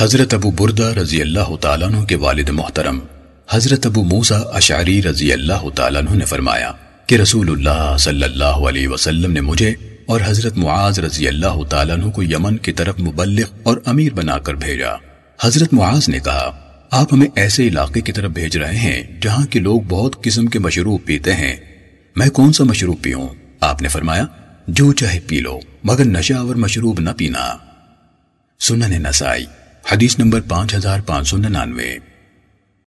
حضرت ابو بردہ رضی اللہ تعالیٰ عنہ کے والد محترم، حضرت ابو موسیٰ اشعری رضی اللہ تعالیٰ عنہ نے فرمایا کہ رسول اللہ صلی اللہ علیہ وسلم نے مجھے اور حضرت معاذ رضی اللہ تعالیٰ عنہ کو یمن کی طرف مبلغ اور امیر بنا کر بھیجا۔ حضرت معاذ نے کہا، آپ ہمیں ایسے علاقے کی طرف بھیج رہے ہیں جہاں کے لوگ بہت قسم کے مشروب پیتے ہیں۔ میں کون سا مشروب پیوں؟ آپ نے فرمایا، جو چاہے پی لو، مگر نشہ اور مشروب نہ پینا۔ سنن نسائی۔ حدیث نمبر پانچ ہزار پانچ سو ننانوے۔